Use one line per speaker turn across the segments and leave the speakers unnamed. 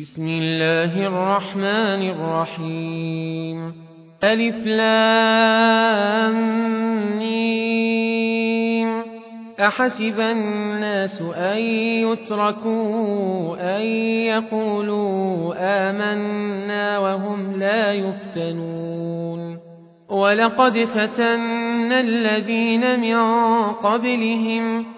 بسم الله الرحمن الرحيم. ألف لام أحسب الناس أن يتركوا أن يقولوا آمنا وهم لا يفتنون. ولقد فتنا الذين من قبلهم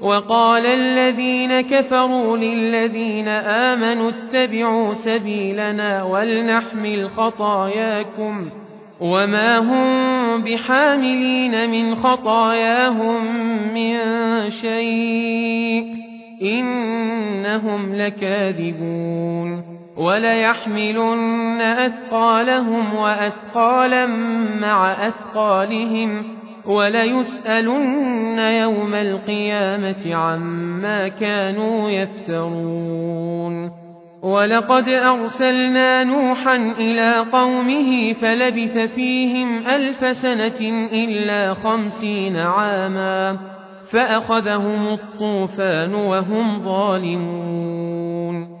وقال الذين كفروا للذين آمنوا اتبعوا سبيلنا ولنحمل خطاياكم وما هم بحاملين من خطاياهم من شيء إنهم لكاذبون وليحملن أثقالهم وأثقالا مع أثقالهم وليسألن يوم القيامة عما كانوا يفترون. ولقد أرسلنا نوحا إلى قومه فلبث فيهم ألف سنة إلا خمسين عاما فأخذهم الطوفان وهم ظالمون.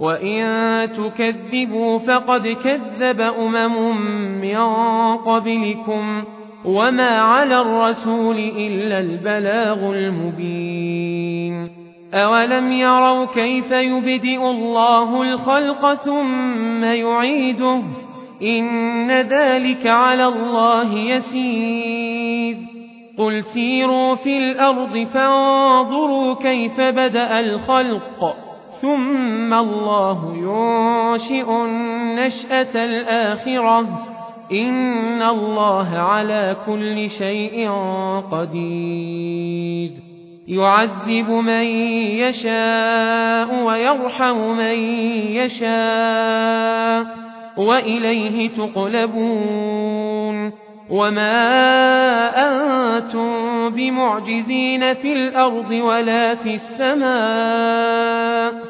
وإن تكذبوا فقد كذب أمم من قبلكم وما على الرسول إلا البلاغ المبين أولم يروا كيف يبدئ الله الخلق ثم يعيده إن ذلك على الله يسير قل سيروا في الأرض فانظروا كيف بدأ الخلق ثم الله ينشئ النشأة الآخرة. إن الله على كل شيء قدير. يعذب من يشاء ويرحم من يشاء وإليه تقلبون. وما أنتم بمعجزين في الأرض ولا في السماء.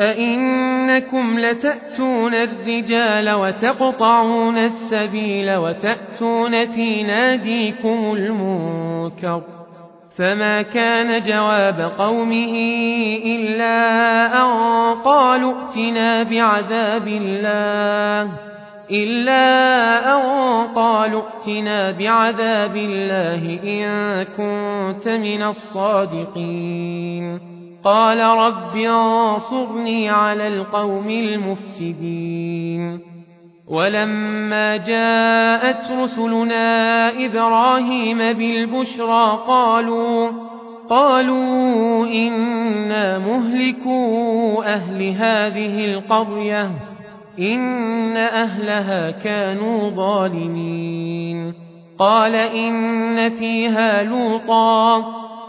أئنكم لتأتون الرجال وتقطعون السبيل وتأتون في ناديكم المنكر فما كان جواب قومه إلا أن قالوا ائتنا بعذاب الله إلا أن قالوا ائتنا بعذاب الله إن كنت من الصادقين قال رب انصرني على القوم المفسدين. ولما جاءت رسلنا إبراهيم بالبشرى قالوا قالوا إنا مهلكو أهل هذه القرية إن أهلها كانوا ظالمين. قال إن فيها لوطا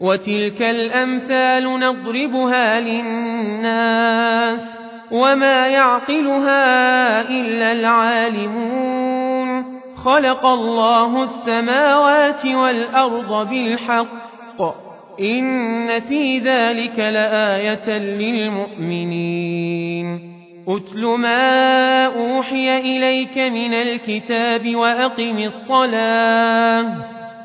وتلك الأمثال نضربها للناس وما يعقلها إلا العالمون. خلق الله السماوات والأرض بالحق. إن في ذلك لآية للمؤمنين. أتل ما أوحي إليك من الكتاب وأقم الصلاة.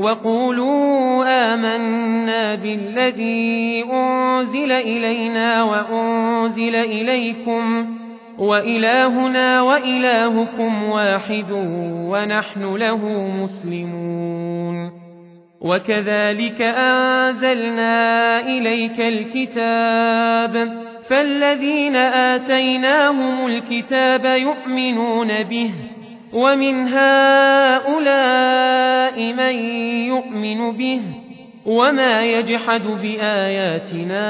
وقولوا آمنا بالذي أنزل إلينا وأنزل إليكم وإلهنا وإلهكم واحد ونحن له مسلمون وكذلك أنزلنا إليك الكتاب فالذين آتيناهم الكتاب يؤمنون به ومن هؤلاء من يؤمن به وما يجحد بآياتنا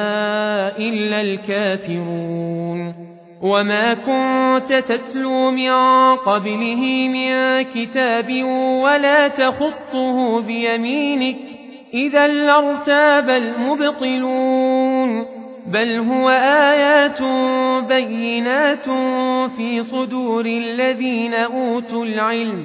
إلا الكافرون وما كنت تتلو من قبله من كتاب ولا تخطه بيمينك إذا لارتاب المبطلون بل هو آيات بينات في صدور الذين أوتوا العلم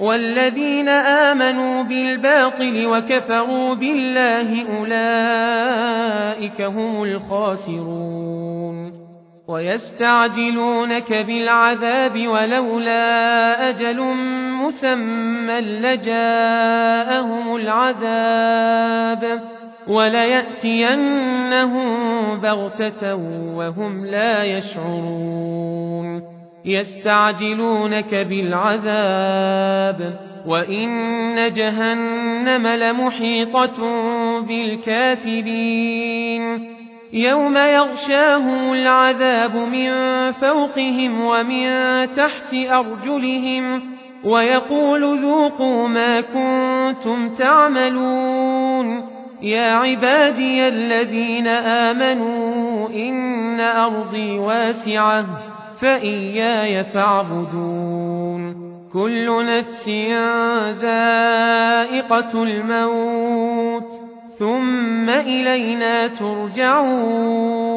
والذين آمنوا بالباطل وكفروا بالله أولئك هم الخاسرون. ويستعجلونك بالعذاب ولولا أجل مسمى لجاءهم العذاب. وليأتينهم بغتة وهم لا يشعرون. يستعجلونك بالعذاب وإن جهنم لمحيطة بالكافرين. يوم يغشاهم العذاب من فوقهم ومن تحت أرجلهم ويقول ذوقوا ما كنتم تعملون. يا عبادي الذين آمنوا إن أرضي واسعة. فإياي فاعبدون. كل نفس ذائقة الموت ثم إلينا ترجعون.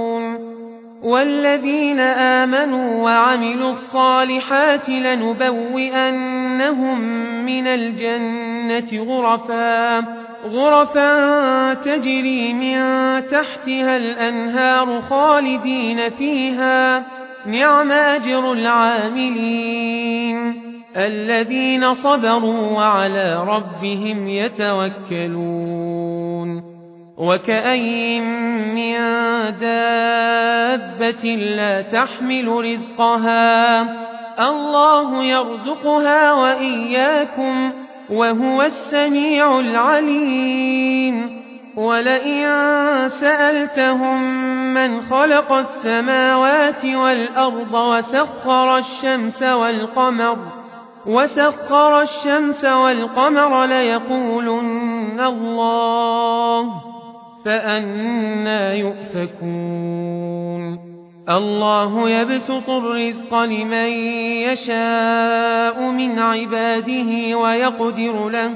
والذين آمنوا وعملوا الصالحات لنبوئنهم من الجنة غرفا غرفا تجري من تحتها الأنهار خالدين فيها. نعم أجر العاملين الذين صبروا وعلى ربهم يتوكلون وكأي من دابة لا تحمل رزقها الله يرزقها وإياكم وهو السميع العليم ولئن سألتهم من خلق السماوات والأرض وسخر الشمس والقمر وسخر الشمس والقمر ليقولن الله فأنا يؤفكون. الله يبسط الرزق لمن يشاء من عباده ويقدر له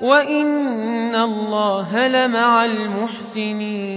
وإن الله لمع المحسنين